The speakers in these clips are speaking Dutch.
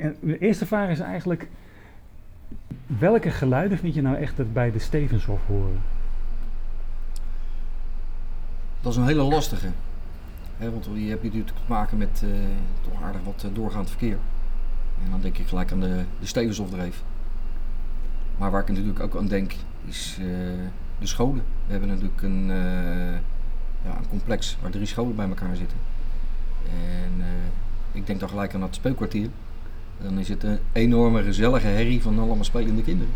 En de eerste vraag is eigenlijk, welke geluiden vind je nou echt bij de Stevenshof horen? Dat is een hele lastige. Want je hebt natuurlijk te maken met uh, toch aardig wat uh, doorgaand verkeer. En dan denk ik gelijk aan de, de Stevenshofdreef. Maar waar ik natuurlijk ook aan denk, is uh, de scholen. We hebben natuurlijk een, ja, een complex waar drie scholen bij elkaar zitten. En ik denk dan gelijk aan het speelkwartier. Dan is het een enorme gezellige herrie van allemaal spelende kinderen.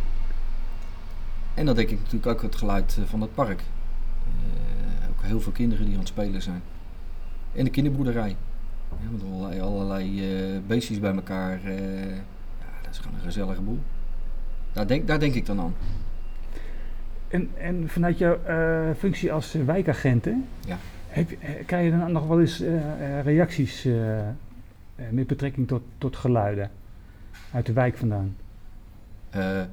En dan denk ik natuurlijk ook het geluid van het park. ook heel veel kinderen die aan het spelen zijn. En de kinderboerderij. Ja, met allerlei, allerlei uh, beestjes bij elkaar. Uh, ja, dat is gewoon een gezellige boel. Daar denk, daar denk ik dan aan. En, en vanuit jouw functie als wijkagent, ja. heb, krijg je dan nog wel eens reacties met betrekking tot, tot geluiden uit de wijk vandaan?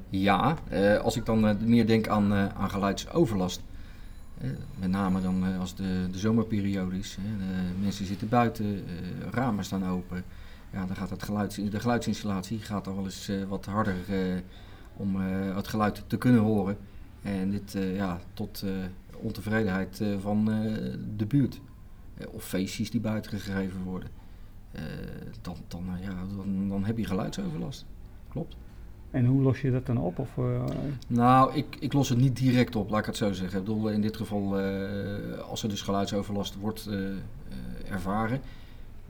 ja, als ik dan meer denk aan, aan geluidsoverlast. Met name dan eh, als de, de zomerperiode is. mensen zitten buiten, eh, ramen staan open. Ja, dan gaat het geluids, de geluidsinstallatie gaat dan wel eens eh, wat harder om het geluid te kunnen horen. En dit ja, tot ontevredenheid van de buurt. of feestjes die buiten gegeven worden. Dan, dan, ja, dan, dan heb je geluidsoverlast. Klopt. En hoe los je dat dan op? Of, uh... Nou, ik, ik los het niet direct op, laat ik het zo zeggen. Ik bedoel, in dit geval, uh, als er dus geluidsoverlast wordt uh, ervaren,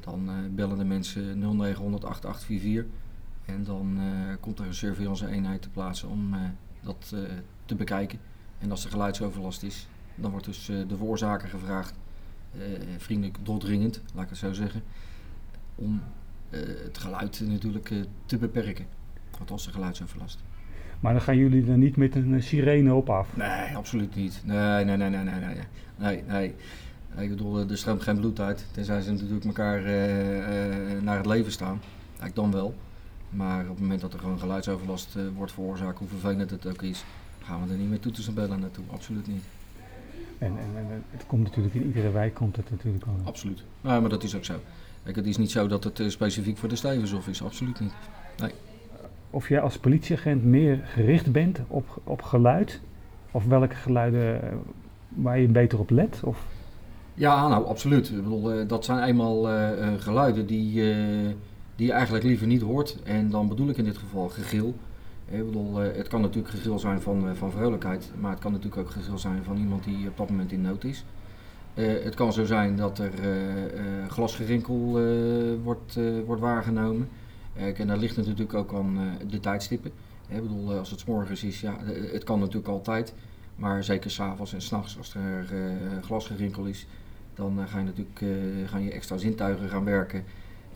dan bellen de mensen 0900 8844. En dan komt er een surveillance eenheid te plaatsen om dat te bekijken. En als er geluidsoverlast is, dan wordt dus de veroorzaker gevraagd, vriendelijk doordringend, laat ik het zo zeggen, om het geluid natuurlijk te beperken. Althans de geluidsoverlast. Maar dan gaan jullie er niet met een sirene op af? Nee, absoluut niet. Nee, nee, nee, nee, nee, nee. nee, nee. Ik bedoel, er stroomt geen bloed uit. Tenzij ze natuurlijk elkaar naar het leven staan. Eigenlijk dan wel. Maar op het moment dat er gewoon geluidsoverlast wordt veroorzaakt, hoe vervelend het ook is, gaan we er niet meer toeters en bellen naartoe. Absoluut niet. En, en, en, het komt natuurlijk in iedere wijk komt het natuurlijk al. Absoluut. Nou, maar dat is ook zo. Kijk, het is niet zo dat het specifiek voor de Stevenshof is. Absoluut niet. Nee of jij als politieagent meer gericht bent op, op geluid? Of welke geluiden eh, waar je beter op let? Of? Ja, nou absoluut. Ik bedoel, eh, dat zijn eenmaal uh, geluiden die, die je eigenlijk liever niet hoort. En dan bedoel ik in dit geval gegil. Ik bedoel, het kan natuurlijk gegil zijn van, van vrolijkheid, maar het kan natuurlijk ook gegil zijn van iemand die op dat moment in nood is. het kan zo zijn dat er glasgerinkel wordt, wordt waargenomen. en daar ligt natuurlijk ook aan de tijdstippen. Ik bedoel, als het s morgens is, ja, het kan natuurlijk altijd. Maar zeker s'avonds en s'nachts, als er glasgerinkel is, dan ga je natuurlijk gaan je extra zintuigen gaan werken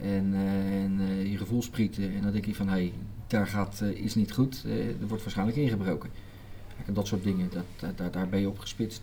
en, en je gevoel sprieten. En dan denk je van, hé, hey, daar gaat iets niet goed, er wordt waarschijnlijk ingebroken. dat soort dingen, dat, daar, daar ben je op gespitst.